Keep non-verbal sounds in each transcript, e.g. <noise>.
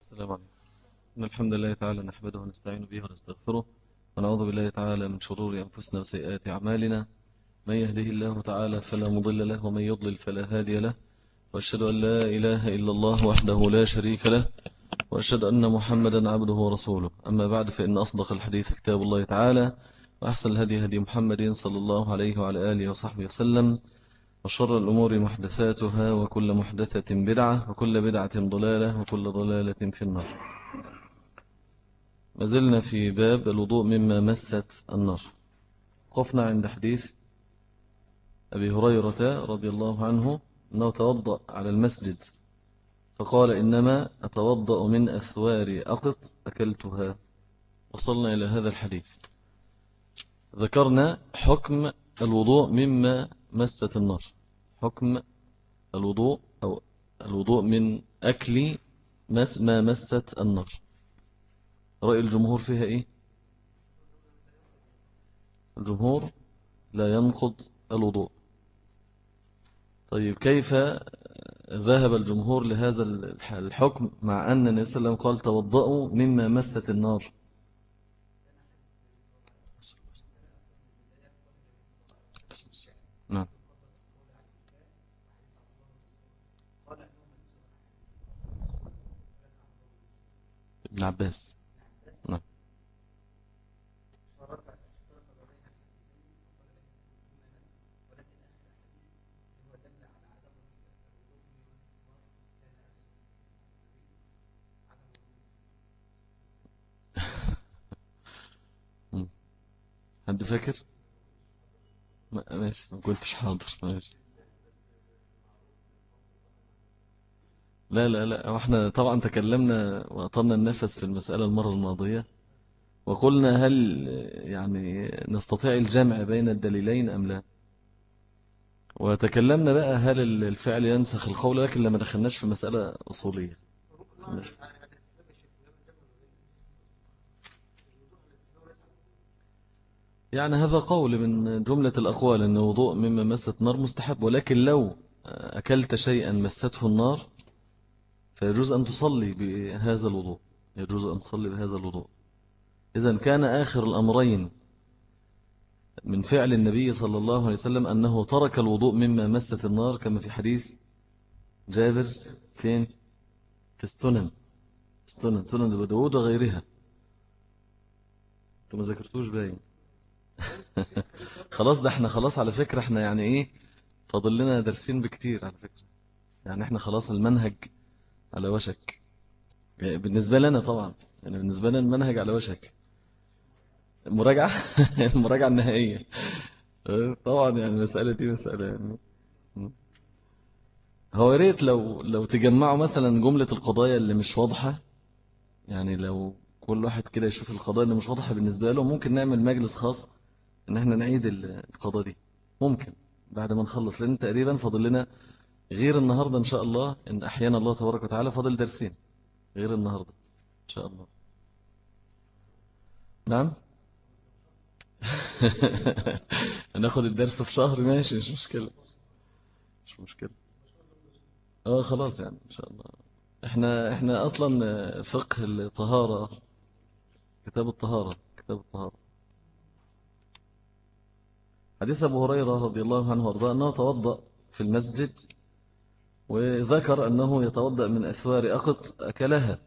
السلام عليكم. إن الحمد لله تعالى نحمده ونستعين به ونستغفره ونعوذ بالله تعالى من شرور أنفسنا وسيئات أعمالنا. من يهده الله تعالى فلا مضل له ومن يضلل فلا هادي له. وأشهد أن لا إله إلا الله وحده لا شريك له. وأشهد أن محمدا عبده ورسوله. أما بعد فإن أصدق الحديث كتاب الله تعالى وأحسن الهدي هدي محمد صلى الله عليه وعلى آله وصحبه وسلم. وشر الأمور محدثاتها وكل محدثة بدعة وكل بدعة ضلالة وكل ضلالة في النار. ما زلنا في باب الوضوء مما مست النار. قفنا عند حديث أبي هريرة رضي الله عنه أنه توضأ على المسجد فقال إنما أتوضأ من أثوار أقط أكلتها. وصلنا إلى هذا الحديث. ذكرنا حكم الوضوء مما مست النار. حكم الوضوء أو الوضوء من أكل مس ما مست النار. رأي الجمهور فيها إيه؟ الجمهور لا ينقض الوضوء. طيب كيف ذهب الجمهور لهذا الحكم مع أن النبي صلى الله عليه وسلم قال توضأوا مما مست النار نعم ابن عباس نعم. <laughs> حد فاكر؟ ماشي ما كنتش حاضر ماشي. لا لا لا وإحنا طبعا تكلمنا وأطلنا النفس في المسألة المرة الماضية وقلنا هل يعني نستطيع الجمع بين الدليلين أم لا. وتكلمنا بقى هل الفعل ينسخ القول لكن لما دخلناش في مسألة أصولية. يعني هذا قول من جملة الأقوال أن وضوء مما مست نار مستحب ولكن لو أكلت شيئا مسته النار فيجوز أن تصلي بهذا الوضوء. يجوز أن تصلي بهذا الوضوء. إذا كان آخر الأمرين من فعل النبي صلى الله عليه وسلم أنه ترك الوضوء مما مست النار كما في حديث جابر فين؟ في السنن. السنن سنن أبو وغيرها. أنتوا ما ذكرتوش باين. <laughs> خلاص ده إحنا خلاص على فكرة إحنا يعني إيه؟ فاضل لنا درسين بكتير على فكرة. يعني إحنا خلاص المنهج على وشك. يعني بالنسبة لنا طبعا يعني بالنسبة لنا المنهج على وشك. المراجعة المراجعة <laughs> النهائية. طبعا يعني المسألة دي مسألة يعني. هو ريت لو لو تجمعوا مثلا جملة القضايا اللي مش واضحة يعني لو كل واحد كده يشوف القضايا اللي مش واضحة بالنسبة له ممكن نعمل مجلس خاص إن إحنا نعيد القضايا دي. ممكن. بعد ما نخلص لأن تقريبا فاضل لنا غير النهاردة إن شاء الله إن أحيانا الله تبارك وتعالى فاضل درسين غير النهاردة إن شاء الله. نعم؟ <laughs> هناخد الدرس في شهر ماشي مش مشكلة. مش مشكلة. آه خلاص يعني إن شاء الله. إحنا إحنا أصلا فقه الطهارة كتاب الطهارة كتاب الطهارة. حديث أبو هريرة رضي الله عنه وأرضاه أنه توضأ في المسجد وذكر أنه يتوضأ من أثوار أقط أكلها.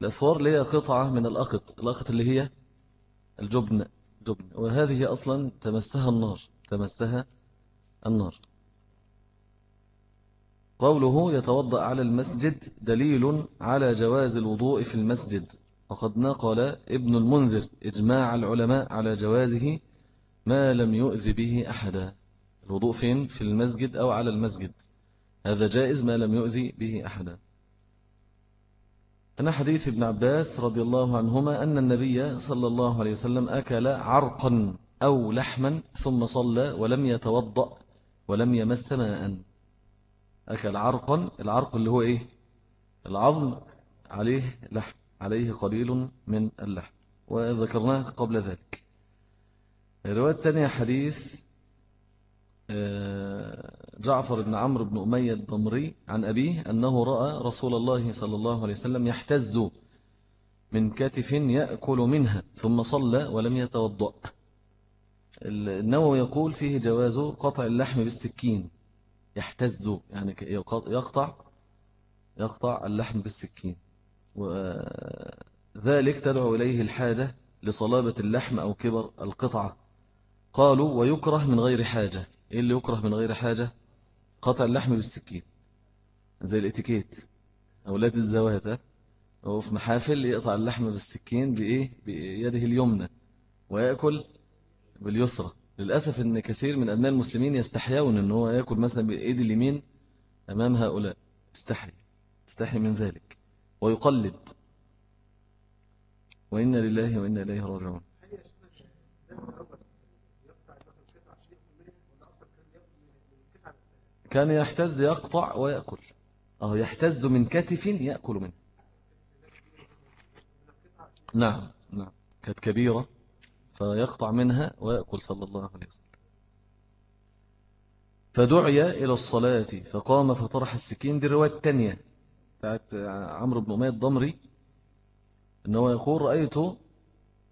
الأثوار اللي هي قطعة من الأقط الأقط اللي هي الجبن جبن. وهذه أصلا تمستها النار تمستها النار. قوله يتوضأ على المسجد دليل على جواز الوضوء في المسجد. وقد نقل ابن المنذر إجماع العلماء على جوازه ما لم يؤذي به أحدا. الوضوء فين؟ في المسجد أو على المسجد؟ هذا جائز ما لم يؤذي به أحدا. أنا حديث ابن عباس رضي الله عنهما أن النبي صلى الله عليه وسلم أكل عرقا أو لحما ثم صلى ولم يتوضأ ولم يمس ماء. أكل عرقا العرق اللي هو إيه؟ العظم عليه لحم عليه قليل من اللحم وذكرناه قبل ذلك. الرواية الثانية حديث آه، جعفر بن عمرو بن أمية الضمري عن أبيه أنه رأى رسول الله صلى الله عليه وسلم يحتز من كتف يأكل منها ثم صلى ولم يتوضأ. النووي يقول فيه جواز قطع اللحم بالسكين. يحتز يعني يقطع يقطع اللحم بالسكين. وذلك تدعو إليه الحاجة لصلابة اللحم أو كبر القطعة. قالوا ويكره من غير حاجة. إيه اللي يكره من غير حاجة؟ قطع اللحم بالسكين زي الإتيكيت. أولاد الزوات هو في محافل يقطع اللحم بالسكين بإيه؟ بيده اليمنى ويأكل باليسرى. للأسف أن كثير من أبناء المسلمين يستحيون أن هو يأكل مثلا بإيد اليمين أمام هؤلاء. استحي استحي من ذلك. ويقلد. وإنا لله وإنا إليه راجعون. كان يحتز يقطع ويأكل. أو يحتز من كتف يأكل منه. نعم نعم. كانت كبيرة فيقطع منها ويأكل صلى الله عليه وسلم. فدعي إلى الصلاة فقام فطرح السكين دي الرواية الثانية بتاعت عمرو بن أمية الضمري أنه يقول رأيت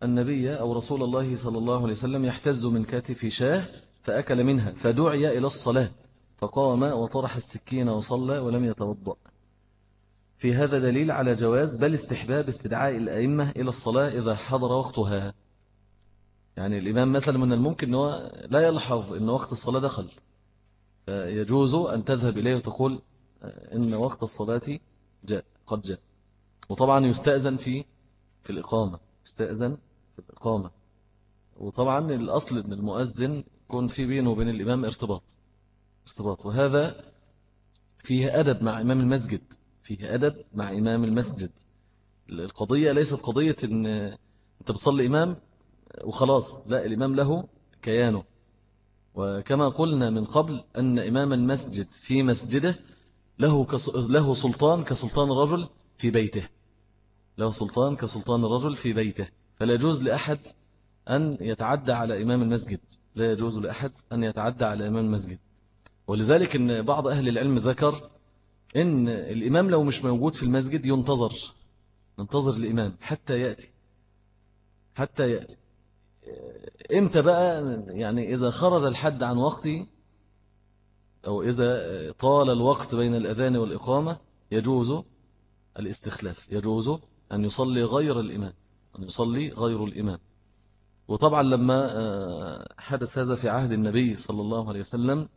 النبي أو رسول الله صلى الله عليه وسلم يحتز من كتف شاه فأكل منها فدعي إلى الصلاة. فقام وطرح السكين وصلى ولم يتوضأ. في هذا دليل على جواز بل استحباب استدعاء الأئمة إلى الصلاة إذا حضر وقتها. يعني الإمام مثلا من الممكن أنه لا يلحظ أن وقت الصلاة دخل. فيجوز أن تذهب إليه وتقول إن وقت الصلاة جاء قد جاء. وطبعا يستأذن في في الإقامة. يستأذن في الإقامة. وطبعا الأصل أن المؤذن يكون في بينه وبين الإمام ارتباط. ارتباط وهذا فيه أدب مع إمام المسجد فيه أدب مع إمام المسجد. القضية ليست قضية أن أنت بتصلي إمام وخلاص لا الإمام له كيانه. وكما قلنا من قبل أن إمام المسجد في مسجده له, له سلطان كسلطان الرجل في بيته. له سلطان كسلطان الرجل في بيته. فلا يجوز لأحد أن يتعدى على إمام المسجد. لا يجوز لأحد أن يتعدى على إمام المسجد. ولذلك أن بعض أهل العلم ذكر أن الإمام لو مش موجود في المسجد ينتظر ننتظر الإمام حتى يأتي حتى يأتي. إمتى بقى؟ يعني إذا خرج الحد عن وقته أو إذا طال الوقت بين الأذان والإقامة يجوز الاستخلاف يجوز أن يصلي غير الإمام أن يصلي غير الإمام. وطبعا لما آه، حدث هذا في عهد النبي صلى الله عليه وسلم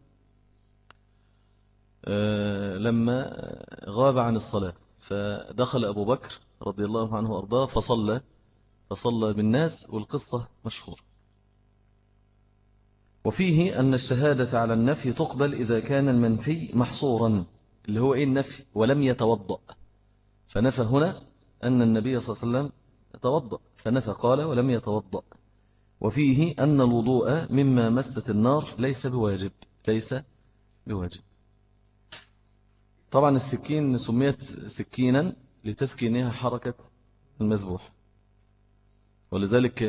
لما غاب عن الصلاة فدخل أبو بكر رضي الله عنه وأرضاه فصلى فصلى بالناس والقصة مشهورة. وفيه أن الشهادة على النفي تقبل إذا كان المنفي محصورا اللي هو إيه النفي؟ ولم يتوضأ. فنفى هنا أن النبي صلى الله عليه وسلم توضأ فنفى قال ولم يتوضأ وفيه أن الوضوء مما مست النار ليس بواجب ليس بواجب. طبعا السكين سميت سكينا لتسكينها حركة المذبوح. ولذلك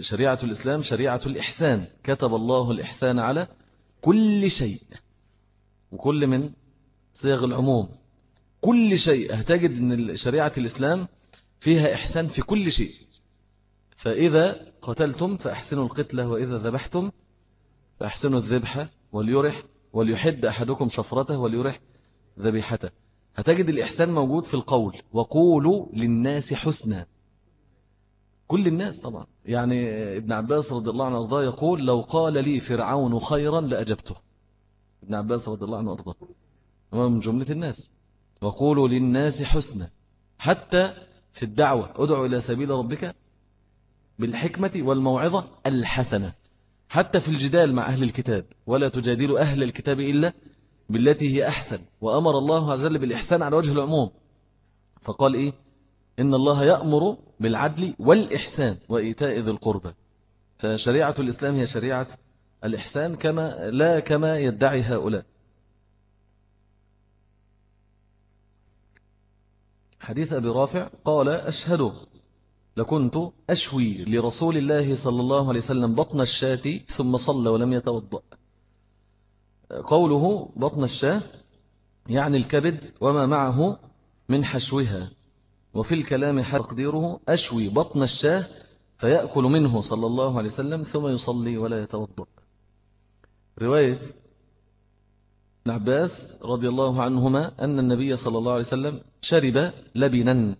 شريعة الإسلام شريعة الإحسان. كتب الله الإحسان على كل شيء وكل من صيغ العموم. كل شيء. هتجد أن شريعة الإسلام فيها إحسان في كل شيء. فإذا قتلتم فأحسنوا القتلة وإذا ذبحتم فأحسنوا الذبح وليرح وليحد أحدكم شفرته وليرح ذبيحته. هتجد الإحسان موجود في القول. وقولوا للناس حسنا. كل الناس طبعا. يعني ابن عباس رضي الله عنه وأرضاه يقول لو قال لي فرعون خيرا لأجبته. ابن عباس رضي الله عنه وأرضاه. من جملة الناس. وقولوا للناس حسنا. حتى في الدعوة. ادعو إلى سبيل ربك بالحكمة والموعظة الحسنة. حتى في الجدال مع أهل الكتاب. ولا تجادل أهل الكتاب إلا بالتي هي أحسن وأمر الله عز وجل بالإحسان على وجه العموم. فقال إيه؟ إن الله يأمر بالعدل والإحسان وإيتاء ذي القربى. فشريعة الإسلام هي شريعة الإحسان كما لا كما يدعي هؤلاء. حديث أبي رافع قال أشهد لكنت أشوي لرسول الله صلى الله عليه وسلم بطن الشاة ثم صلى ولم يتوضأ. قوله بطن الشاه يعني الكبد وما معه من حشوها. وفي الكلام تقديره أشوي بطن الشاه فيأكل منه صلى الله عليه وسلم ثم يصلي ولا يتوضأ. رواية ابن عباس رضي الله عنهما أن النبي صلى الله عليه وسلم شرب لبنا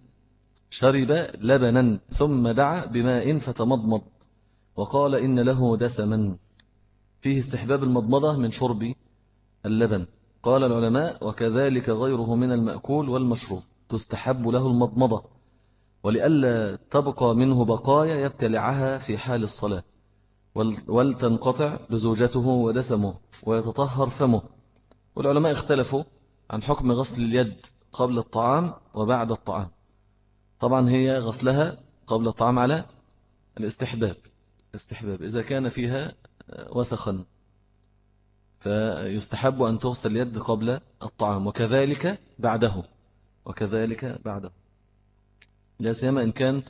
شرب لبنا ثم دعا بماء فتمضمض وقال إن له دسما. فيه استحباب المضمضة من شرب اللبن. قال العلماء وكذلك غيره من المأكول والمشروب تستحب له المضمضة ولئلا تبقى منه بقايا يبتلعها في حال الصلاة ولتنقطع لزوجته ودسمه ويتطهر فمه. والعلماء اختلفوا عن حكم غسل اليد قبل الطعام وبعد الطعام. طبعا هي غسلها قبل الطعام على الاستحباب. استحباب. إذا كان فيها وسخا. فيستحب أن تغسل اليد قبل الطعام وكذلك بعده وكذلك بعده. لا سيما إن كان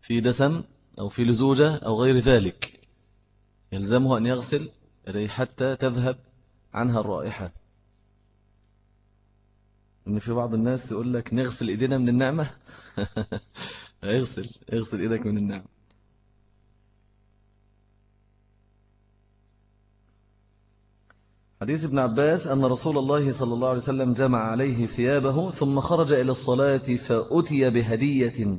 في دسم أو في لزوجة أو غير ذلك. يلزمه أن يغسل حتى تذهب عنها الرائحة. إن في بعض الناس يقول لك نغسل إيدينا من النعمة؟ <laughs> اغسل اغسل إيدك من النعمة. حديث ابن عباس أن رسول الله صلى الله عليه وسلم جمع عليه ثيابه ثم خرج إلى الصلاة فأتي بهدية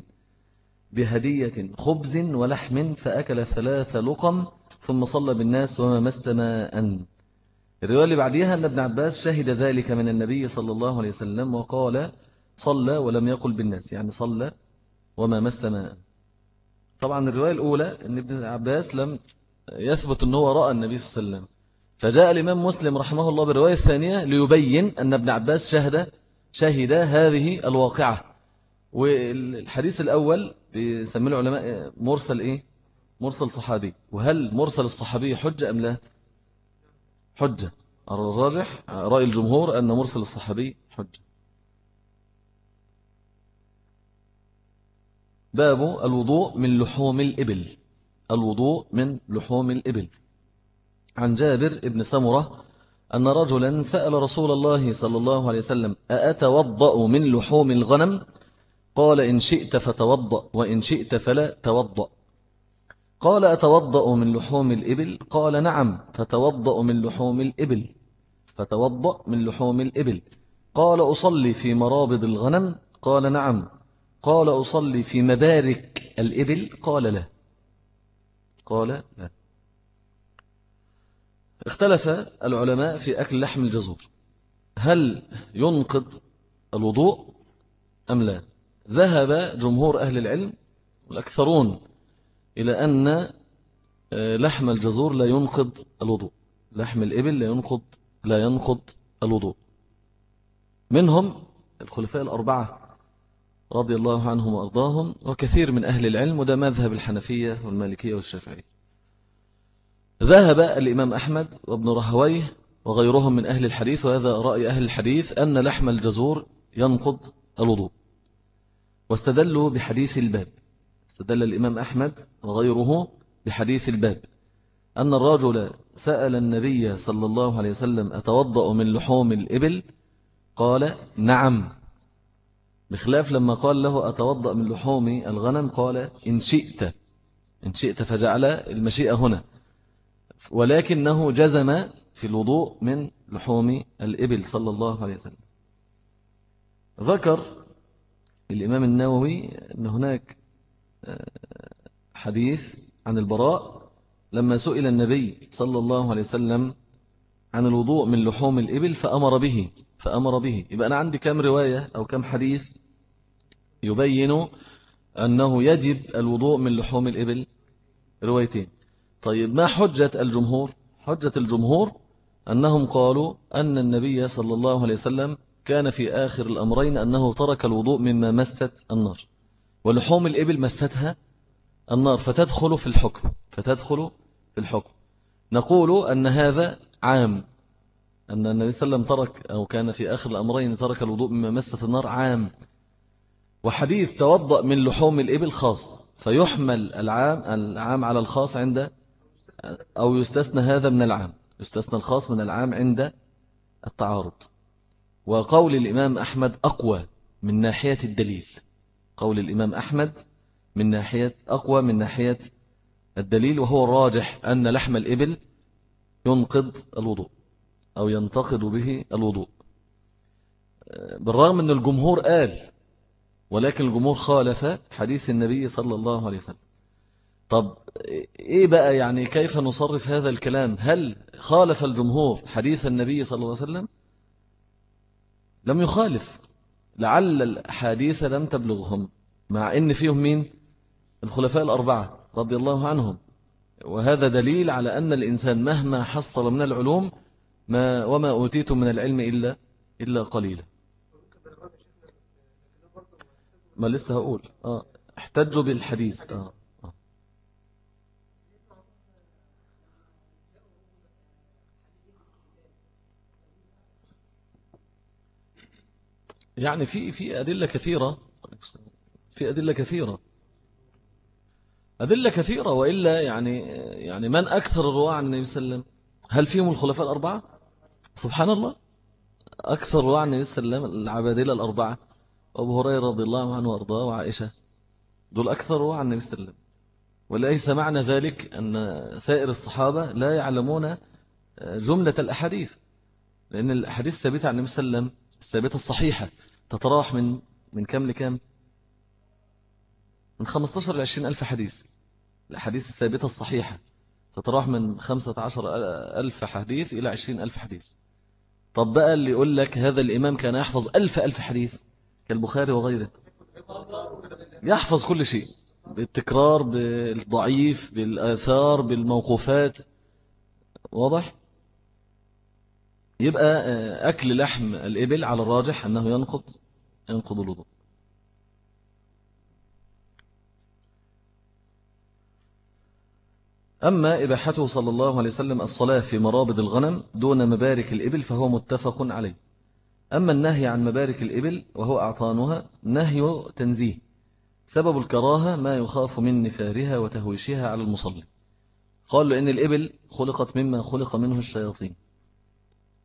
بهدية خبز ولحم فأكل ثلاث لقم ثم صلى بالناس وما مست ماء. الرواية اللي بعديها أن ابن عباس شهد ذلك من النبي صلى الله عليه وسلم وقال صلى ولم يقل بالناس يعني صلى وما مست ماء. طبعا الرواية الأولى أن ابن عباس لم يثبت أنه رأى النبي صلى الله عليه وسلم. فجاء الإمام مسلم رحمه الله بالرواية الثانية ليبين أن ابن عباس شهد شهد هذه الواقعة. والحديث الأول بيسمي العلماء مرسل إيه؟ مرسل صحابي. وهل مرسل الصحابي حجة أم لا؟ حجة. الراجح رأي الجمهور أن مرسل الصحابي حجة. باب الوضوء من لحوم الإبل. الوضوء من لحوم الإبل. عن جابر بن سمرة أن رجلا سأل رسول الله صلى الله عليه وسلم أأتوضأ من لحوم الغنم؟ قال إن شئت فتوضأ وإن شئت فلا توضأ. قال أتوضأ من لحوم الإبل؟ قال نعم فتوضأ من لحوم الإبل. فتوضأ من لحوم الإبل. قال أصلي في مرابض الغنم؟ قال نعم. قال أصلي في مبارك الإبل؟ قال لا. قال لا. اختلف العلماء في أكل لحم الجزور. هل ينقض الوضوء أم لا؟ ذهب جمهور أهل العلم والأكثرون إلى أن آه، لحم الجزور لا ينقض الوضوء. لحم الإبل لا ينقض لا ينقض الوضوء. منهم الخلفاء الأربعة رضي الله عنهم وأرضاهم وكثير من أهل العلم وده مذهب الحنفية والمالكية والشافعية. ذهب الإمام أحمد وابن رهويه وغيرهم من أهل الحديث وهذا رأي أهل الحديث أن لحم الجزور ينقض الوضوء. واستدلوا بحديث الباب. استدل الإمام أحمد وغيره بحديث الباب. أن الرجل سأل النبي صلى الله عليه وسلم أتوضأ من لحوم الإبل؟ قال نعم. بخلاف لما قال له أتوضأ من لحوم الغنم؟ قال إن شئت. إن شئت فجعل المشيئة هنا. ولكنه جزم في الوضوء من لحوم الإبل صلى الله عليه وسلم. ذكر الإمام النووي أن هناك آه، حديث عن البراء لما سئل النبي صلى الله عليه وسلم عن الوضوء من لحوم الإبل فأمر به فأمر به. يبقى أنا عندي كم رواية أو كم حديث يبين أنه يجب الوضوء من لحوم الإبل؟ روايتين. طيب ما حجة الجمهور؟ حجة الجمهور أنهم قالوا أن النبي صلى الله عليه وسلم كان في آخر الأمرين أنه ترك الوضوء مما مستت النار ولحوم الإبل مستتها النار فتدخل في الحكم فتدخل في الحكم. نقول أن هذا عام أن النبي صلى الله عليه وسلم ترك أو كان في آخر الأمرين ترك الوضوء مما مست النار عام. وحديث توضأ من لحوم الإبل خاص فيحمل العام العام على الخاص عند أو يستثنى هذا من العام يستثنى الخاص من العام عند التعارض. وقول الإمام أحمد أقوى من ناحية الدليل. قول الإمام أحمد من ناحية أقوى من ناحية الدليل وهو الراجح أن لحم الإبل ينقض الوضوء أو ينتقد به الوضوء. بالرغم أن الجمهور قال ولكن الجمهور خالف حديث النبي صلى الله عليه وسلم. طب إيه بقى يعني كيف نصرف هذا الكلام؟ هل خالف الجمهور حديث النبي صلى الله عليه وسلم؟ لم يخالف. لعل الحديث لم تبلغهم مع إن فيهم مين؟ الخلفاء الأربعة رضي الله عنهم. وهذا دليل على أن الإنسان مهما حصل من العلوم ما وما أوتيتم من العلم إلا إلا قليلا. ما لسه هقول. آه احتجوا بالحديث. آه. آه. يعني في في أدلة كثيرة في أدلة كثيرة. أدلة كثيرة وإلا يعني يعني من أكثر الرواة عن النبي صلى الله عليه وسلم؟ هل فيهم الخلفاء الأربعة؟ سبحان الله. أكثر الرواة عن النبي صلى الله عليه وسلم العبادلة الأربعة أبو هريرة رضي الله عنه وأرضاه وعائشة. دول أكثر رواة عن النبي صلى الله عليه وسلم. وليس معنى ذلك أن سائر الصحابة لا يعلمون جملة الأحاديث لأن الأحاديث الثابتة عن النبي صلى الله عليه وسلم الثابتة الصحيحة تتراوح من من كم لكم؟ من 15 ل 20 ألف حديث. الأحاديث الثابتة الصحيحة تتراوح من 15 ألف حديث إلى 20 ألف حديث. طب بقى اللي يقول لك هذا الإمام كان يحفظ ألف ألف حديث كالبخاري وغيره. يحفظ كل شيء بالتكرار بالضعيف بالآثار بالموقوفات. واضح؟ يبقى آه، أكل لحم الإبل على الراجح أنه ينقض ينقض الوضوء. أما إباحته صلى الله عليه وسلم الصلاة في مرابض الغنم دون مبارك الإبل فهو متفق عليه. أما النهي عن مبارك الإبل وهو أعطانها نهي تنزيه. سبب الكراهة ما يخاف من نفارها وتهويشها على المصلي. قال لأن الإبل خلقت مما خلق منه الشياطين.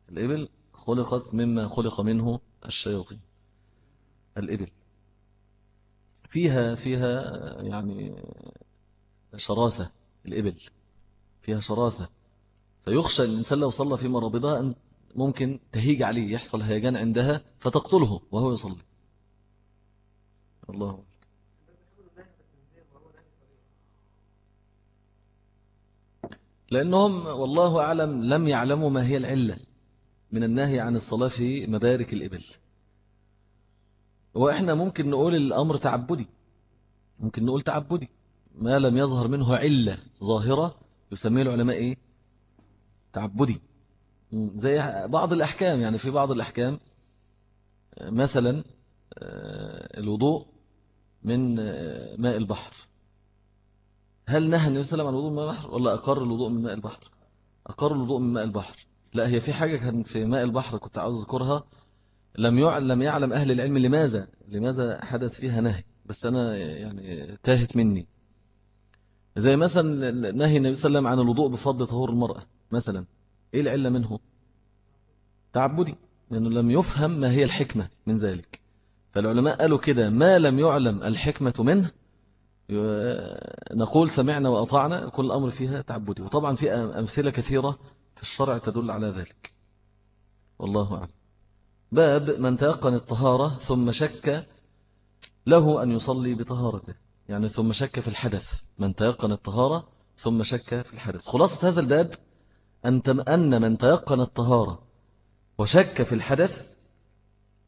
الإبل خلقت مما خلق منه الشياطين. الإبل. فيها فيها يعني شراسة الإبل. فيها شراسة. فيخشى الإنسان لو صلى في مرابضها أن ممكن تهيج عليه يحصل هيجان عندها فتقتله وهو يصلي. الله. لأنهم والله أعلم لم يعلموا ما هي العلة. من النهي عن الصلاة في مبارك الإبل. وإحنا ممكن نقول الأمر تعبدي. ممكن نقول تعبدي. ما لم يظهر منه علة ظاهرة يسميه العلماء إيه؟ تعبدي. زي بعض الأحكام يعني في بعض الأحكام مثلا آه، الوضوء من آه، ماء البحر. هل نهى النبي صلى الله عليه وسلم عن الوضوء من ماء البحر؟ ولا أقر الوضوء من ماء البحر؟ أقر الوضوء من ماء البحر. لا هي في حاجة كان في ماء البحر كنت عاوز أذكرها. لم لم يعلم أهل العلم لماذا لماذا حدث فيها نهي بس أنا يعني تاهت مني. زي مثلا نهي النبي صلى الله عليه وسلم عن الوضوء بفضل طهور المرأة مثلا. إيه العلة منه؟ تعبدي لأنه لم يفهم ما هي الحكمة من ذلك. فالعلماء قالوا كده ما لم يعلم الحكمة منه نقول سمعنا وأطعنا كل أمر فيها تعبدي. وطبعا في أمثلة كثيرة في الشرع تدل على ذلك. والله أعلم. باب من تيقن الطهارة ثم شك له أن يصلي بطهارته. يعني ثم شك في الحدث. من تيقن الطهارة ثم شك في الحدث. خلاصة هذا الباب أن من تيقن الطهارة وشك في الحدث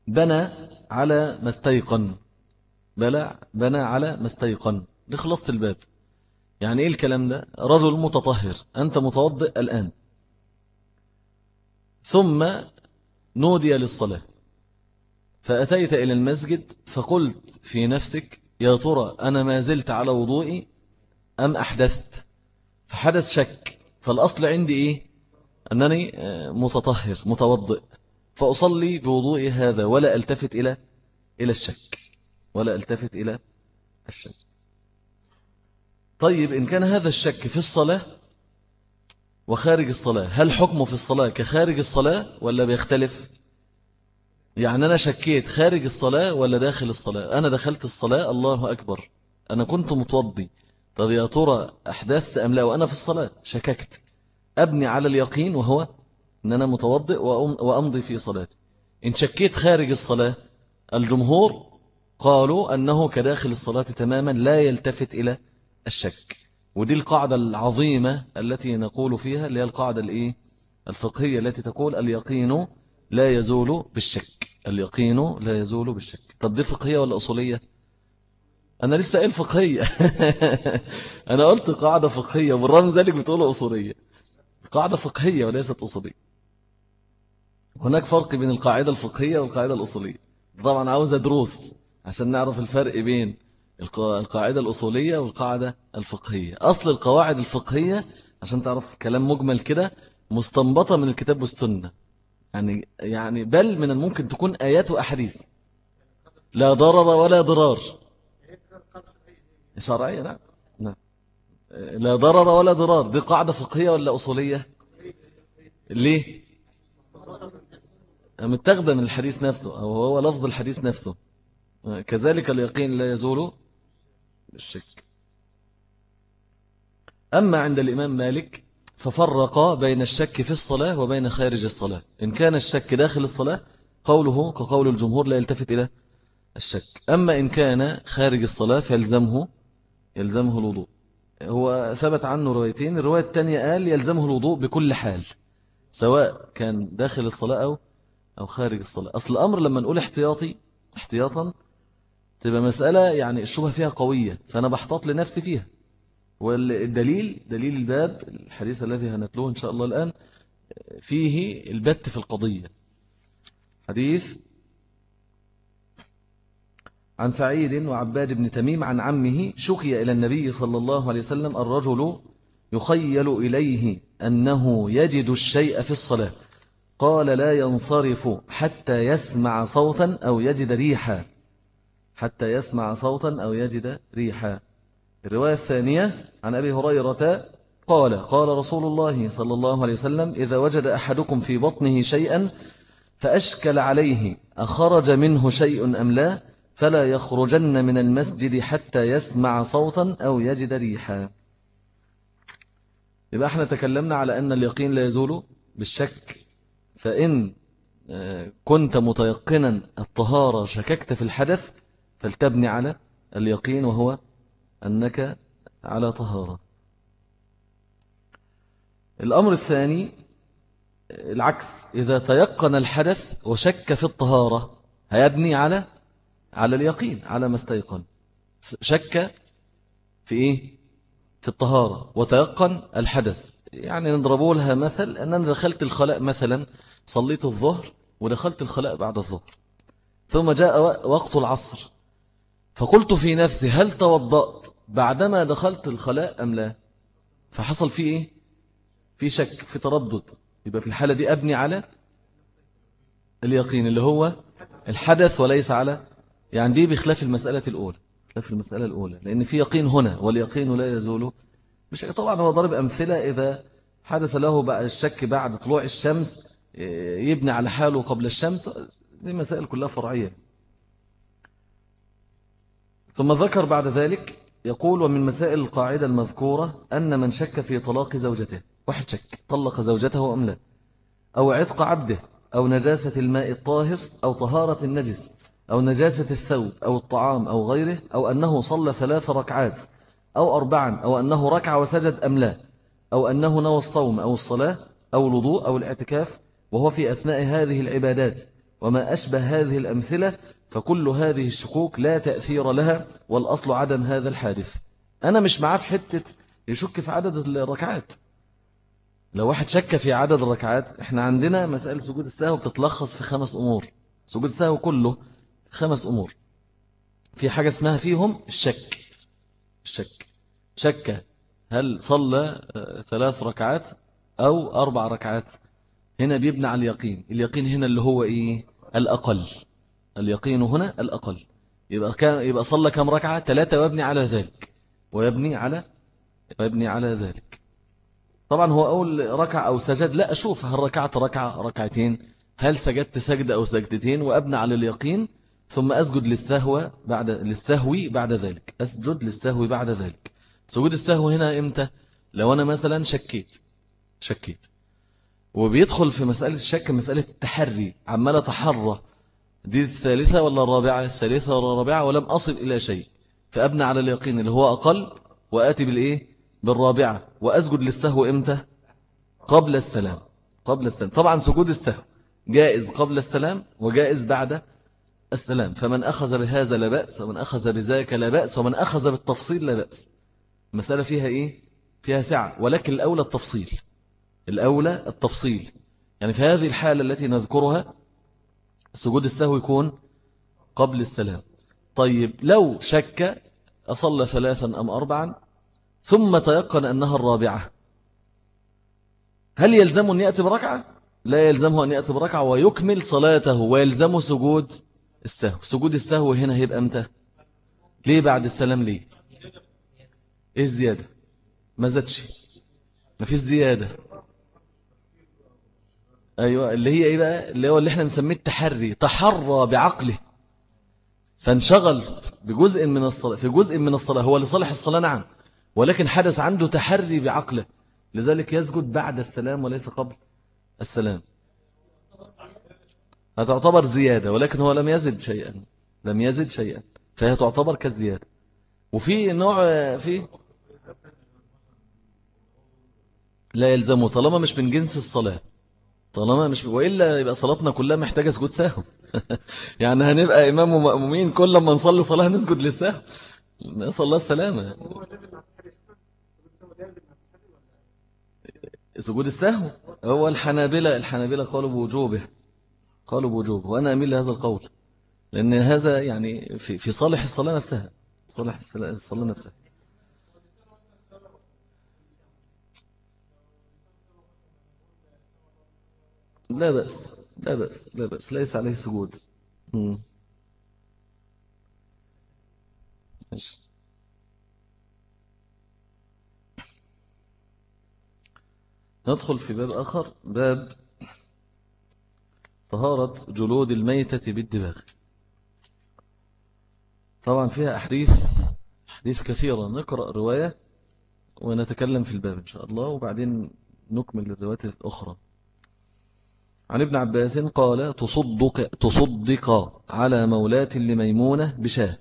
بنى على ما استيقن. بنى على ما استيقن. دي خلاصة الباب. يعني إيه الكلام ده؟ رجل متطهر. أنت متوضئ الآن. ثم نودي للصلاة. فأتيت إلى المسجد فقلت في نفسك يا ترى أنا ما زلت على وضوئي أم أحدثت؟ فحدث شك. فالأصل عندي إيه؟ أنني آه، متطهر متوضئ. فأصلي بوضوئي هذا ولا ألتفت إلى إلى الشك. ولا ألتفت إلى الشك. طيب إن كان هذا الشك في الصلاة وخارج الصلاة. هل حكمه في الصلاة كخارج الصلاة ولا بيختلف؟ يعني أنا شكيت خارج الصلاة ولا داخل الصلاة؟ أنا دخلت الصلاة الله أكبر. أنا كنت متوضي. طب يا ترى أحداث أم لا؟ وأنا في الصلاة شككت. أبني على اليقين وهو أن أنا متوضئ وأمضي في صلاتي. إن شكيت خارج الصلاة الجمهور قالوا أنه كداخل الصلاة تماما لا يلتفت إلى الشك. ودي القاعدة العظيمة التي نقول فيها اللي هي القاعدة الإيه؟ الفقهية التي تقول اليقين لا يزول بالشك. اليقين لا يزول بالشك. طب دي فقهية ولا أصولية؟ أنا لسه قايل فقهية. <laughs> أنا قلت قاعدة فقهية بالرغم ذلك بتقول أصولية. قاعدة فقهية وليست أصولية. هناك فرق بين القاعدة الفقهية والقاعدة الأصولية. طبعا عاوز دروس عشان نعرف الفرق بين القاعدة الأصولية والقاعدة الفقهية. أصل القواعد الفقهية عشان تعرف كلام مجمل كده مستنبطة من الكتاب والسنة. يعني يعني بل من الممكن تكون آيات وأحاديث. لا ضرر ولا ضرار. شرعية نعم نعم لا ضرر ولا ضرار. دي قاعدة فقهية ولا أصولية؟ ليه؟ متاخدة من الحديث نفسه أو هو لفظ الحديث نفسه. كذلك اليقين لا يزول بالشك أما عند الإمام مالك ففرق بين الشك في الصلاة وبين خارج الصلاة. إن كان الشك داخل الصلاة قوله كقول الجمهور لا يلتفت إلى الشك. أما إن كان خارج الصلاة فيلزمه يلزمه الوضوء. هو ثبت عنه روايتين. الرواية الثانية قال يلزمه الوضوء بكل حال سواء كان داخل الصلاة أو, أو خارج الصلاة. أصل الأمر لما نقول احتياطي احتياطا تبقى مسألة يعني الشبهة فيها قوية فأنا بحتاط لنفسي فيها. والدليل دليل الباب الحديث الذي هنتلوه إن شاء الله الآن فيه البت في القضية. حديث عن سعيد وعباد بن تميم عن عمه شكي إلى النبي صلى الله عليه وسلم الرجل يخيل إليه أنه يجد الشيء في الصلاة. قال لا ينصرف حتى يسمع صوتا أو يجد ريحا. حتى يسمع صوتا أو يجد ريحا. الرواية الثانية عن أبي هريرة قال قال رسول الله صلى الله عليه وسلم إذا وجد أحدكم في بطنه شيئا فأشكل عليه أخرج منه شيء أم لا فلا يخرجن من المسجد حتى يسمع صوتا أو يجد ريحا. يبقى إحنا تكلمنا على أن اليقين لا يزول بالشك. فإن آه، كنت متيقنا الطهارة شككت في الحدث فلتبني على اليقين وهو أنك على طهارة. الأمر الثاني العكس إذا تيقن الحدث وشك في الطهارة هيبني على على اليقين على ما استيقن. شك في إيه؟ في الطهارة. وتيقن الحدث. يعني نضربوا لها مثل أن أنا دخلت الخلاء مثلا صليت الظهر ودخلت الخلاء بعد الظهر. ثم جاء وقت العصر. فقلت في نفسي هل توضأت بعدما دخلت الخلاء أم لا؟ فحصل فيه إيه؟ في شك في تردد. يبقى في الحالة دي أبني على اليقين اللي هو الحدث وليس على يعني دي بخلاف المسألة الأولى خلاف المسألة الأولى لأن في يقين هنا واليقين لا يزول. مش طبعا هو ضرب أمثلة إذا حدث له بعد الشك بعد طلوع الشمس يبني على حاله قبل الشمس زي مسائل كلها فرعية. ثم ذكر بعد ذلك يقول ومن مسائل القاعدة المذكورة أن من شك في طلاق زوجته واحد شك طلق زوجته أم لا أو عتق عبده أو نجاسة الماء الطاهر أو طهارة النجس أو نجاسة الثوب أو الطعام أو غيره أو أنه صلى ثلاث ركعات أو أربعا أو أنه ركع وسجد أم لا أو أنه نوى الصوم أو الصلاة أو الوضوء أو الاعتكاف وهو في أثناء هذه العبادات. وما أشبه هذه الأمثلة فكل هذه الشكوك لا تأثير لها والأصل عدم هذا الحادث. أنا مش معاه في حتة يشك في عدد الركعات. لو واحد شك في عدد الركعات إحنا عندنا مسألة سجود السهو بتتلخص في خمس أمور. سجود السهو كله خمس أمور. في حاجة اسمها فيهم الشك. الشك. شك. هل صلى آه، ثلاث ركعات أو أربع ركعات؟ هنا بيبنى على اليقين. اليقين هنا اللي هو إيه؟ الأقل. اليقين هنا الأقل. يبقى كان يبقى صلى كم ركعة؟ ثلاثة ويبني على ذلك. ويبني على ويبني على ذلك. طبعا هو أول ركع أو سجد لا أشوف هل ركعت ركعة ركعتين؟ هل سجدت سجدة أو سجدتين؟ وأبنى على اليقين ثم أسجد للسهو بعد للسهو بعد ذلك. أسجد للسهو بعد ذلك. سجود السهو هنا إمتى؟ لو أنا مثلا شكيت. شكيت. وبيدخل في مسألة الشك مسألة التحري عمال أتحرى. دي الثالثة ولا الرابعة؟ الثالثة ولا الرابعة؟ ولم أصل إلى شيء. فأبنى على اليقين اللي هو أقل وآتي بالإيه؟ بالرابعة. وأسجد للسهو إمتى؟ قبل السلام. قبل السلام. طبعا سجود السهو جائز قبل السلام وجائز بعد السلام. فمن أخذ بهذا لا بأس ومن أخذ بذاك لا بأس ومن أخذ بالتفصيل لا بأس. المسألة فيها إيه؟ فيها سعة. ولكن الأولى التفصيل. الأولى التفصيل يعني في هذه الحالة التي نذكرها سجود السهو يكون قبل السلام طيب لو شك أصلى ثلاثا أم أربعا ثم تيقن أنها الرابعة هل يلزم أن يأتي بركعة؟ لا يلزمه أن يأتي بركعة ويكمل صلاته ويلزمه سجود السهو سجود السهو هنا هيبقى أمتى؟ ليه بعد السلام ليه؟ إيه الزيادة؟ ما زادش ما فيش زيادة أيوة اللي هي إيه بقى؟ اللي هو اللي إحنا نسميه التحري تحرى بعقله. فانشغل بجزء من الصلاة في جزء من الصلاة هو لصالح الصلاة نعم ولكن حدث عنده تحري بعقله. لذلك يسجد بعد السلام وليس قبل السلام. هتعتبر زيادة ولكن هو لم يزد شيئا لم يزد شيئا فهي تعتبر كالزيادة. وفي نوع في لا يلزمه طالما مش من جنس الصلاة. طالما مش وإلا يبقى صلاتنا كلها محتاجة سجود سهو <laughs> يعني هنبقى إمام ومأمومين كل ما نصلي صلاة نسجد للسهو نسأل الله السلامة سجود السهو هو الحنابلة الحنابلة قالوا بوجوبه. قالوا بوجوبه. وأنا أميل لهذا القول. لأن هذا يعني في في صالح الصلاة نفسها. صالح الصلاة نفسها. لا بأس لا بأس لا بأس ليس عليه سجود. ماشي. ندخل في باب آخر باب طهارة جلود الميتة بالدباغ طبعا فيها أحاديث أحاديث كثيرة. نقرأ رواية ونتكلم في الباب إن شاء الله وبعدين نكمل الروايات الأخرى. عن ابن عباس قال تصدق, تصدق على مولاة لميمونة بشاه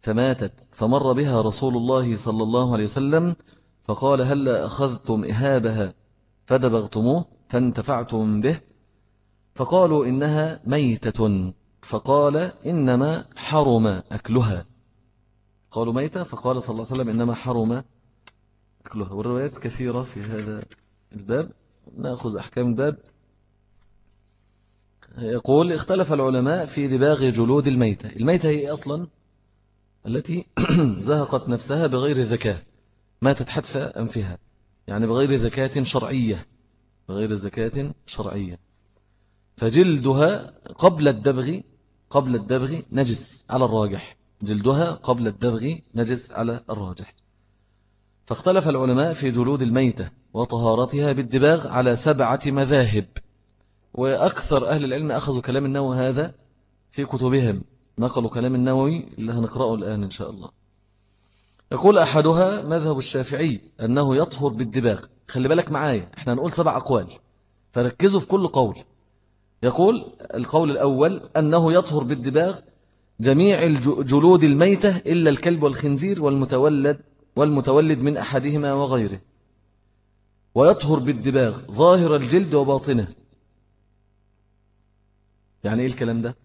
فماتت فمر بها رسول الله صلى الله عليه وسلم فقال هل أخذتم إهابها؟ فدبغتموه فانتفعتم به فقالوا إنها ميتة فقال إنما حرم أكلها. قالوا ميتة؟ فقال صلى الله عليه وسلم إنما حرم أكلها. والروايات كثيرة في هذا الباب. نأخذ أحكام الباب. يقول اختلف العلماء في دباغ جلود الميتة. الميتة هي أصلا التي <clears throat> زهقت نفسها بغير ذكاء ماتت حتف أنفها. يعني بغير زكاة شرعية. بغير زكاة شرعية. فجلدها قبل الدبغ قبل الدبغ نجس على الراجح. جلدها قبل الدبغ نجس على الراجح. فاختلف العلماء في جلود الميتة وطهارتها بالدباغ على سبعة مذاهب. وأكثر أهل العلم أخذوا كلام النووي هذا في كتبهم. نقلوا كلام النووي اللي هنقرأه الآن إن شاء الله. يقول أحدها مذهب الشافعي أنه يطهر بالدباغ خلي بالك معايا إحنا هنقول سبع أقوال. فركزوا في كل قول. يقول القول الأول أنه يطهر بالدباغ جميع الجلود الميتة إلا الكلب والخنزير والمتولد والمتولد من أحدهما وغيره. ويطهر بالدباغ ظاهر الجلد وباطنه. يعني إيه الكلام ده؟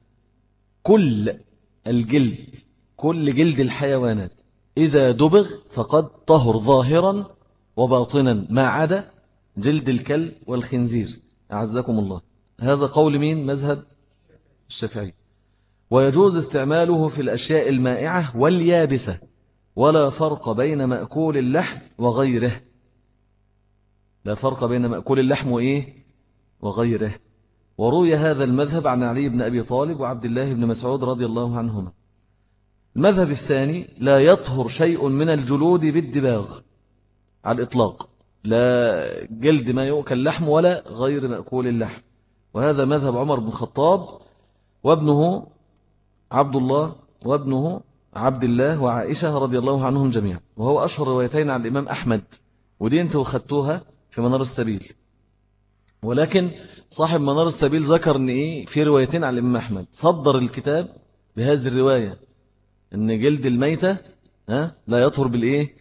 كل الجلد كل جلد الحيوانات إذا دبغ فقد طهر ظاهرا وباطنا ما عدا جلد الكلب والخنزير. أعزكم الله. هذا قول مين؟ مذهب الشافعي. ويجوز استعماله في الأشياء المائعة واليابسة ولا فرق بين مأكول اللحم وغيره. لا فرق بين مأكول اللحم وإيه؟ وغيره. وروي هذا المذهب عن علي بن أبي طالب وعبد الله بن مسعود رضي الله عنهما. المذهب الثاني لا يطهر شيء من الجلود بالدباغ على الإطلاق. لا جلد ما يؤكل لحم ولا غير مأكول اللحم. وهذا مذهب عمر بن الخطاب وابنه عبد الله وابنه عبد الله وعائشة رضي الله عنهم جميعا. وهو أشهر روايتين عن الإمام أحمد. ودي أنتوا خدتوها في منار السبيل. ولكن صاحب منار السبيل ذكر أن إيه؟ في روايتين عن الإمام أحمد. صدر الكتاب بهذه الرواية أن جلد الميتة ها لا يطهر بالإيه؟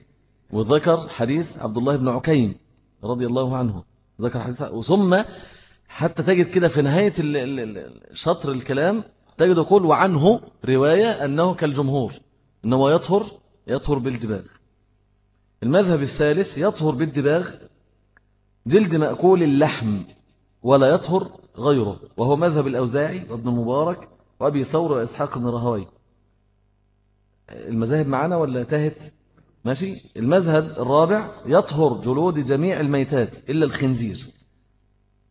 وذكر حديث عبد الله بن عكيم رضي الله عنه. ذكر حديث وثم حتى تجد كده في نهاية شطر الكلام تجد يقول وعنه رواية أنه كالجمهور أنه يطهر يطهر بالدباغ المذهب الثالث يطهر بالدباغ جلد مأكول اللحم. ولا يطهر غيره وهو مذهب الأوزاعي وابن المبارك وأبي ثور وإسحاق بن رهوي. المذاهب معنا ولا تهت؟ ماشي. المذهب الرابع يطهر جلود جميع الميتات إلا الخنزير.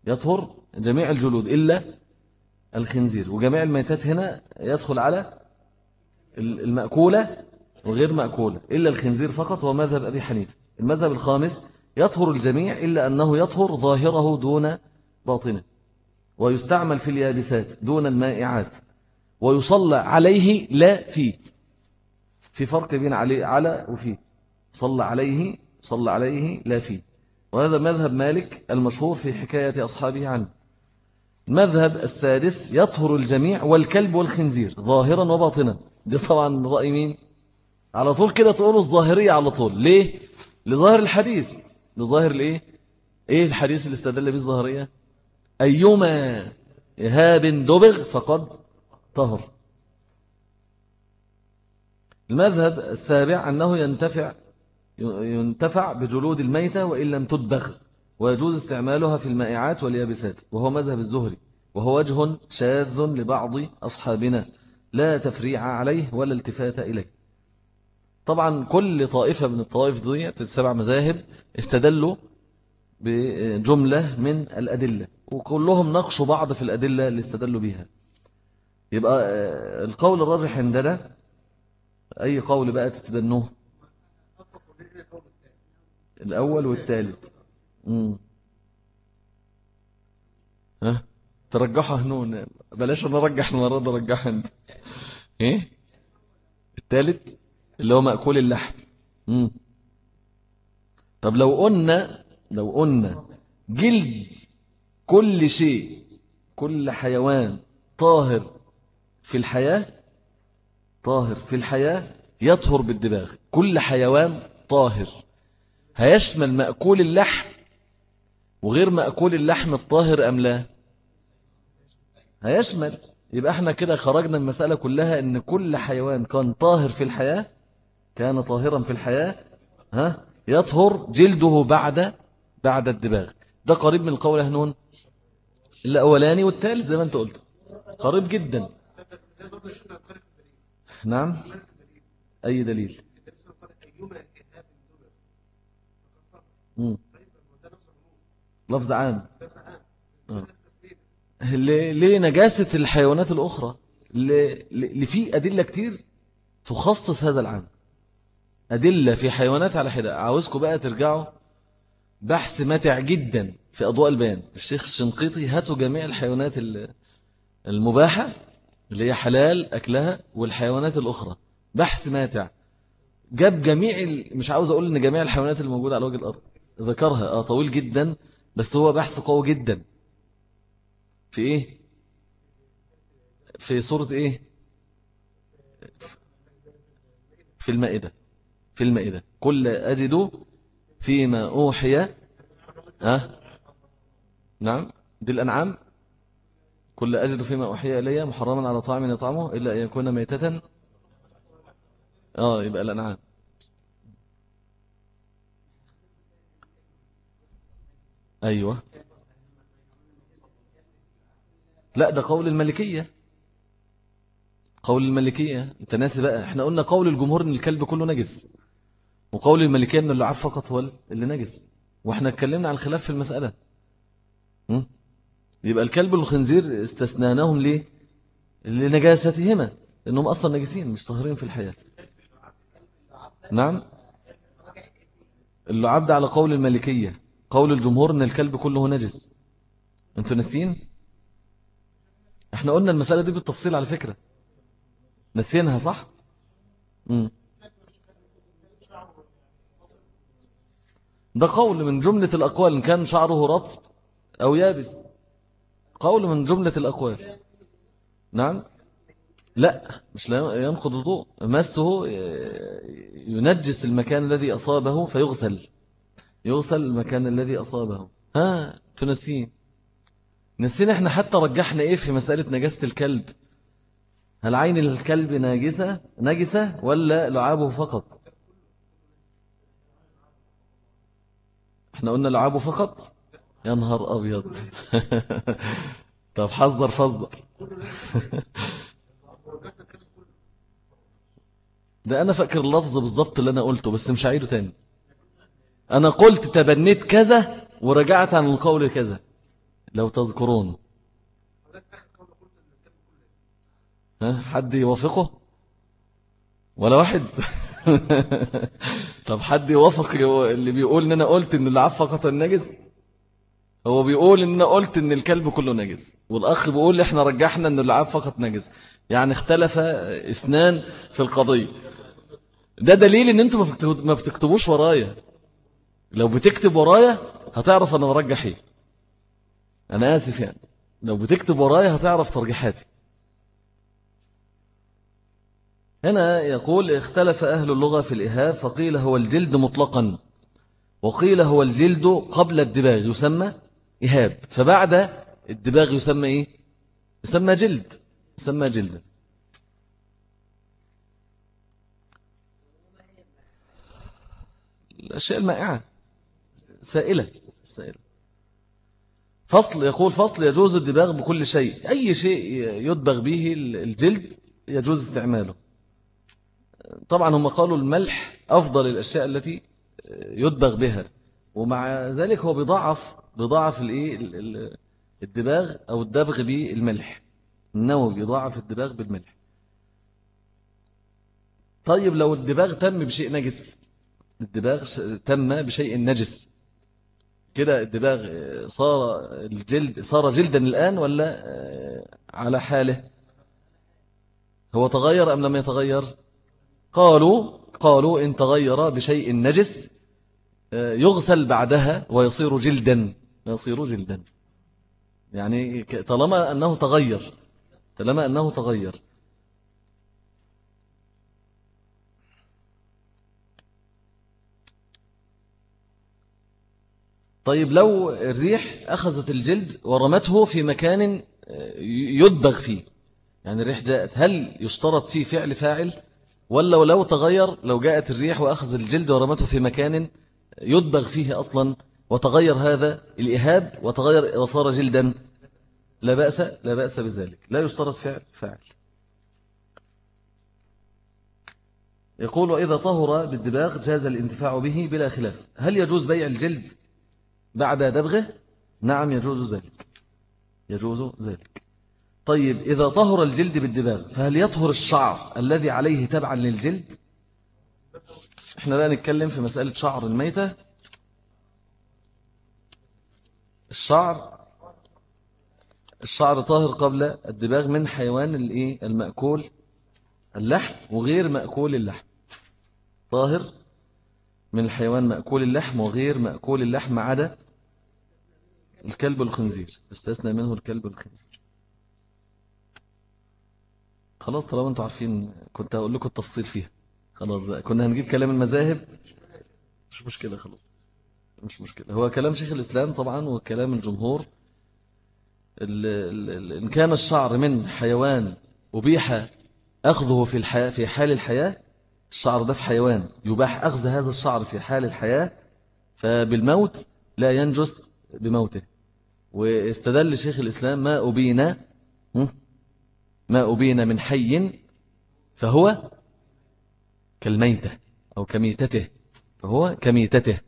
يطهر جميع الجلود إلا الخنزير. وجميع الميتات هنا يدخل على المأكولة وغير مأكولة إلا الخنزير فقط هو مذهب أبي حنيفة. المذهب الخامس يطهر الجميع إلا أنه يطهر ظاهره دون باطنة. ويستعمل في اليابسات دون المائعات. ويصلى عليه لا فيه في فرق بين عليه على وفيه صلى عليه صلى عليه لا فيه وهذا مذهب مالك المشهور في حكاية أصحابه عنه. المذهب السادس يطهر الجميع والكلب والخنزير ظاهرا وباطنا. دي طبعا رأي مين؟ على طول كده تقولوا الظاهرية على طول. ليه؟ لظاهر الحديث. لظاهر الإيه؟ إيه الحديث اللي استدل به الظاهرية؟ أيما إهاب دبغ فقد طهر. المذهب السابع أنه ينتفع ينتفع بجلود الميتة وإن لم تدبغ ويجوز استعمالها في المائعات واليابسات وهو مذهب الزهري وهو وجه شاذ لبعض أصحابنا لا تفريع عليه ولا التفات إليه. طبعا كل طائفة من الطوائف دي السبع مذاهب استدلوا بجملة من الأدلة وكلهم نقشوا بعض في الأدلة اللي استدلوا بها يبقى آه، القول الراجح عندنا أي قول بقى تتبنوه؟ الأول والثالث ها؟ ترجحها هنون بلاش نرجح المرة دي رجحها أنت. إيه؟ الثالث اللي هو مأكول اللحم. مم. طب لو قلنا لو قلنا جلد كل شيء كل حيوان طاهر في الحياة طاهر في الحياة يطهر بالدباغ كل حيوان طاهر. هيشمل مأكول اللحم؟ وغير مأكول اللحم الطاهر أم لا؟ هيشمل. يبقى إحنا كده خرجنا المسألة كلها إن كل حيوان كان طاهر في الحياة كان طاهرا في الحياة ها يطهر جلده بعد بعد الدباغ ده قريب من القول هنون. الأولاني والثالث زي ما انت قلت. قريب جدا. نعم. أي دليل؟ مم. لفظ عام. آه. ليه نجاسة الحيوانات الأخرى. اللي في أدلة كتير تخصص هذا العام. أدلة في حيوانات على حدة. عاوزكم بقى ترجعوا. بحث ماتع جدا في أضواء البيان. الشيخ الشنقيطي هاتوا جميع الحيوانات المباحة اللي هي حلال أكلها والحيوانات الأخرى. بحث ماتع جاب جميع مش عاوز أقول إن جميع الحيوانات الموجودة على وجه الأرض. ذكرها. آه طويل جدا بس هو بحث قوي جدا. في إيه؟ في صورة إيه؟ في المائدة. في المائدة. كل أجد فيما أوحي ها؟ نعم. دي الأنعام. كل أجد فيما أوحي إلي محرما على طعام يطعمه إلا أن يكون ميتة. آه يبقى الأنعام. أيوة. لا ده قول الملكية. قول الملكية. أنت ناسي بقى. إحنا قلنا قول الجمهور إن الكلب كله نجس. وقول الملكية إن اللعاب فقط هو اللي نجس. وإحنا اتكلمنا عن الخلاف في المسألة? يبقى الكلب والخنزير استثناناهم ليه؟ لنجاستهما. لأنهم أصلا نجسين مش طاهرين في الحياة. نعم؟ اللعاب ده على قول الملكية. قول الجمهور إن الكلب كله نجس. أنتوا ناسين إحنا قلنا المسألة دي بالتفصيل على فكرة. نسينها صح؟ مم. ده قول من جملة الأقوال إن كان شعره رطب أو يابس. قول من جملة الأقوال. نعم؟ لا مش ينقض الضوء مسه ينجس المكان الذي أصابه فيغسل. يغسل المكان الذي أصابه. ها تنسين نسينا إحنا حتى رجحنا إيه في مسألة نجاسة الكلب؟ هل عين الكلب ناجسة؟ نجسة ولا لعابه فقط؟ إحنا قلنا لعابه فقط. يا نهار أبيض. <laughs> طب حذر فذر. <laughs> ده أنا فاكر اللفظ بالظبط اللي أنا قلته بس مش عيده تاني. أنا قلت تبنيت كذا ورجعت عن القول كذا. لو تذكرون. ها حد يوافقه؟ ولا واحد؟ <laughs> <laughs> طب حد يوافق اللي بيقول إن أنا قلت إن العف فقط النجس هو بيقول إن أنا قلت إن الكلب كله نجس والأخ بيقول إحنا رجحنا إن العف فقط نجس. يعني اختلف اثنان في القضية. ده دليل إن أنتم ما بتكتبوش ورايا. لو بتكتب ورايا هتعرف أنا برجح إيه. أنا آسف يعني. لو بتكتب ورايا هتعرف ترجيحاتي. هنا يقول اختلف أهل اللغة في الإهاب فقيل هو الجلد مطلقا وقيل هو الجلد قبل الدباغ يسمى إهاب فبعد الدباغ يسمى إيه؟ يسمى جلد يسمى جلد. الأشياء المائعة. سائلة سائلة. فصل يقول فصل يجوز الدباغ بكل شيء. أي شيء يدبغ به الجلد يجوز استعماله. طبعا هم قالوا الملح أفضل الأشياء التي يدبغ بها. ومع ذلك هو بيضعف بيضعف الإيه؟ الدباغ أو الدبغ بالملح. النووي بيضعف الدباغ بالملح. طيب لو الدباغ تم بشيء نجس الدباغ تم بشيء نجس. كده الدباغ صار الجلد صار جلدا الآن ولا على حاله؟ هو تغير أم لم يتغير؟ قالوا قالوا إن تغير بشيء نجس آه، يغسل بعدها ويصير جلدا يصير جلدا. يعني طالما أنه تغير طالما أنه تغير. طيب لو الريح أخذت الجلد ورمته في مكان آه، يدبغ فيه. يعني الريح جاءت هل يشترط فيه فعل فاعل؟ ولا ولو تغير لو جاءت الريح وأخذ الجلد ورمته في مكان يدبغ فيه أصلا وتغير هذا الإهاب وتغير وصار جلدا لا بأس لا بأس بذلك. لا يشترط فعل فاعل. يقول وإذا طهر بالدباغ جاز الانتفاع به بلا خلاف. هل يجوز بيع الجلد بعد دبغه؟ نعم يجوز ذلك. يجوز ذلك. طيب إذا طهر الجلد بالدباغ فهل يطهر الشعر الذي عليه تبعا للجلد؟ إحنا بقى نتكلم في مسألة شعر الميتة. الشعر الشعر طاهر قبل الدباغ من حيوان الإيه؟ المأكول اللحم وغير مأكول اللحم. طاهر من الحيوان مأكول اللحم وغير مأكول اللحم عدا الكلب الخنزير. استثنى منه الكلب الخنزير. خلاص طالما أنتوا عارفين كنت هقول لكم التفصيل فيها. خلاص بقى كنا هنجيب كلام المذاهب. مش مشكلة خلاص. مش مشكلة. هو كلام شيخ الإسلام طبعا وكلام الجمهور. إن كان الشعر من حيوان أبيح أخذه في الحياة في حال الحياة الشعر ده في حيوان. يباح أخذ هذا الشعر في حال الحياة فبالموت لا ينجس بموته. واستدل شيخ الإسلام ما أبين ما أبين من حي فهو كالميتة أو كميتته فهو كميتته.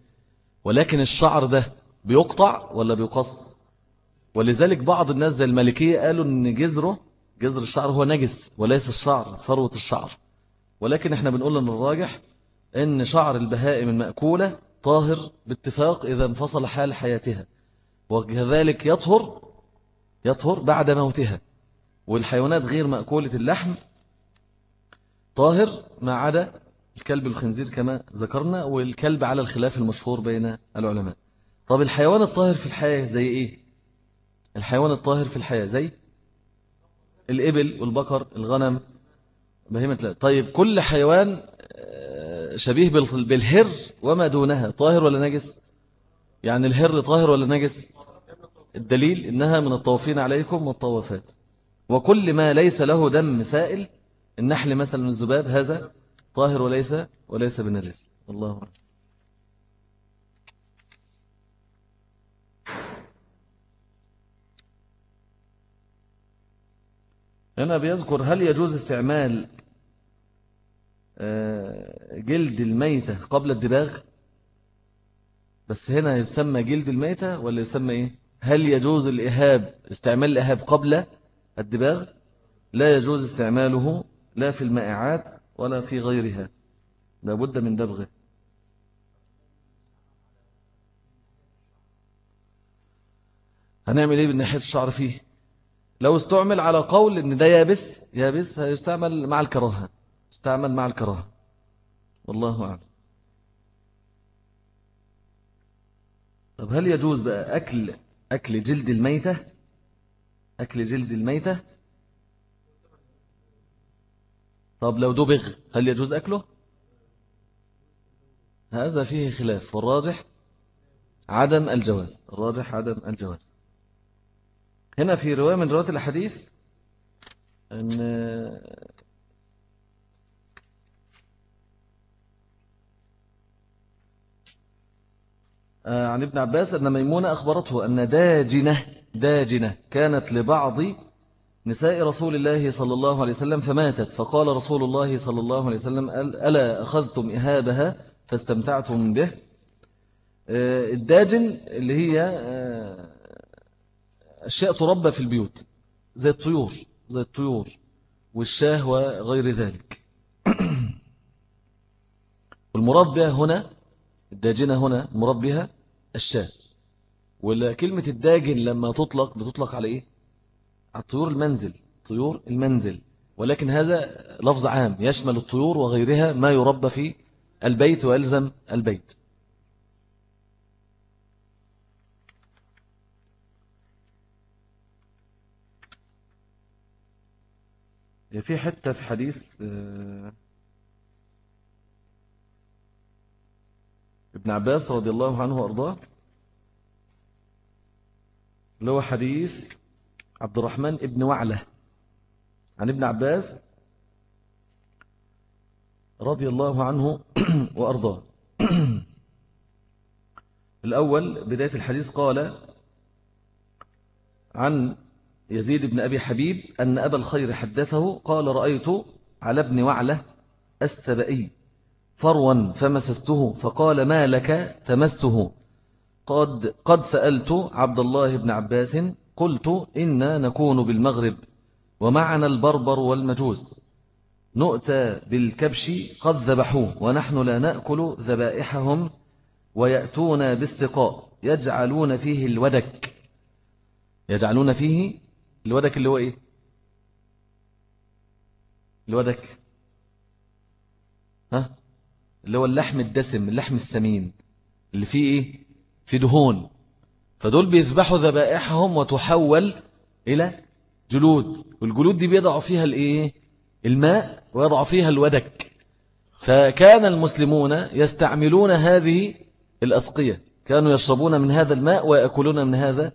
ولكن الشعر ده بيقطع ولا بيقص؟ ولذلك بعض الناس زي المالكية قالوا أن جزره جزر الشعر هو نجس وليس الشعر فروة الشعر. ولكن إحنا بنقول أن الراجح أن شعر البهائم المأكولة طاهر باتفاق إذا انفصل حال حياتها وكذلك يطهر يطهر بعد موتها. والحيوانات غير مأكولة اللحم طاهر ما عدا الكلب الخنزير كما ذكرنا والكلب على الخلاف المشهور بين العلماء. طب الحيوان الطاهر في الحياة زي إيه؟ الحيوان الطاهر في الحياة زي الإبل والبقر الغنم بهيمة لا. طيب كل حيوان آه، شبيه بالهر وما دونها طاهر ولا نجس؟ يعني الهر طاهر ولا نجس؟ الدليل إنها من الطوافين عليكم والطوافات. وكل ما ليس له دم سائل النحل مثلا الزباب هذا طاهر وليس وليس بنجس الله أعلم. هنا بيذكر هل يجوز استعمال آه، جلد الميتة قبل الدباغ؟ بس هنا يسمى جلد الميتة ولا يسمى إيه؟ هل يجوز الإهاب استعمال الإهاب قبل الدباغ لا يجوز استعماله لا في المائعات ولا في غيرها. لابد من دبغه. هنعمل إيه ناحية الشعر فيه؟ لو استعمل على قول إن ده يابس يابس هيستعمل مع الكراهة. استعمل مع الكراهة. والله أعلم. طب هل يجوز بقى أكل أكل جلد الميتة؟ أكل جلد الميتة؟ طب لو دبغ هل يجوز أكله؟ هذا فيه خلاف والراجح عدم الجواز الراجح عدم الجواز. هنا في رواية من رواية الحديث أن آه، عن ابن عباس أن ميمونة أخبرته أن داجنة داجنة كانت لبعض نساء رسول الله صلى الله عليه وسلم فماتت. فقال رسول الله صلى الله عليه وسلم ألا أخذتم إهابها فاستمتعتم به؟ آه، الداجن اللي هي آه، أشياء تربى في البيوت زي الطيور زي الطيور والشاه وغير ذلك. <clears throat> والمراد بها هنا الداجنة هنا المراد بها الشاة. وكلمة الداجن لما تطلق بتطلق على إيه؟ على طيور المنزل طيور المنزل ولكن هذا لفظ عام يشمل الطيور وغيرها ما يربى في البيت ويلزم البيت في حتة في حديث آه، ابن عباس رضي الله عنه وأرضاه اللي هو حديث عبد الرحمن ابن وعلة عن ابن عباس رضي الله عنه <clears throat> وأرضاه. <clears throat> الأول بداية الحديث قال عن يزيد بن أبي حبيب أن أبا الخير حدثه قال رأيت على ابن وعلة السبئي فروا فمسسته فقال ما لك تمسه؟ قد, قد سألت عبد الله بن عباس قلت إنا نكون بالمغرب ومعنا البربر والمجوس. نؤتى بالكبش قد ذبحوه ونحن لا نأكل ذبائحهم ويأتون باستقاء. يجعلون فيه الودك. يجعلون فيه الودك اللي هو إيه؟ الودك. ها؟ اللي هو اللحم الدسم اللحم السمين. اللي فيه إيه؟ في دهون. فدول بيذبحوا ذبائحهم وتحول إلى جلود. والجلود دي بيضعوا فيها الإيه؟ الماء ويضع فيها الودك. فكان المسلمون يستعملون هذه الأسقية كانوا يشربون من هذا الماء ويأكلون من هذا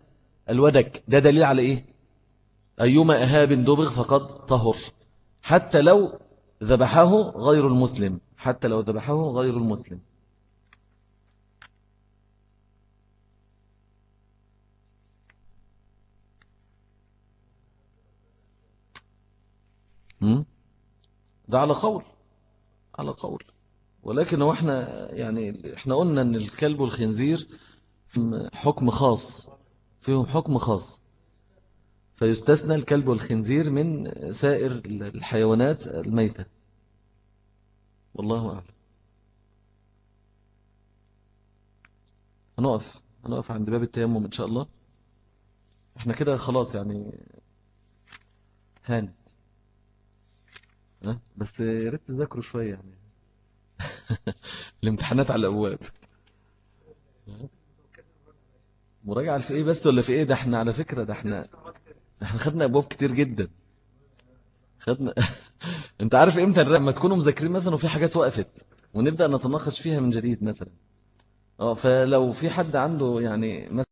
الودك. ده دليل على إيه؟ أيما أهاب دبغ فقد طهر. حتى لو ذبحه غير المسلم. حتى لو ذبحه غير المسلم. ده على قول على قول. ولكن هو إحنا يعني إحنا قلنا إن الكلب والخنزير حكم خاص فيهم حكم خاص. فيستثنى الكلب والخنزير من سائر الحيوانات الميتة. والله أعلم. هنقف هنقف عند باب التيمم إن شاء الله. إحنا كده خلاص يعني هانت بس يا ريت تذاكروا شوية يعني. <laughs> الامتحانات على الأبواب. مراجعة في إيه بس ولا في إيه؟ ده إحنا على فكرة ده إحنا إحنا خدنا أبواب كتير جدا. خدنا <laughs> أنت عارف إمتى لما تكونوا مذاكرين مثلا وفي حاجات وقفت ونبدأ نتناقش فيها من جديد مثلا. أه فلو في حد عنده يعني مثلا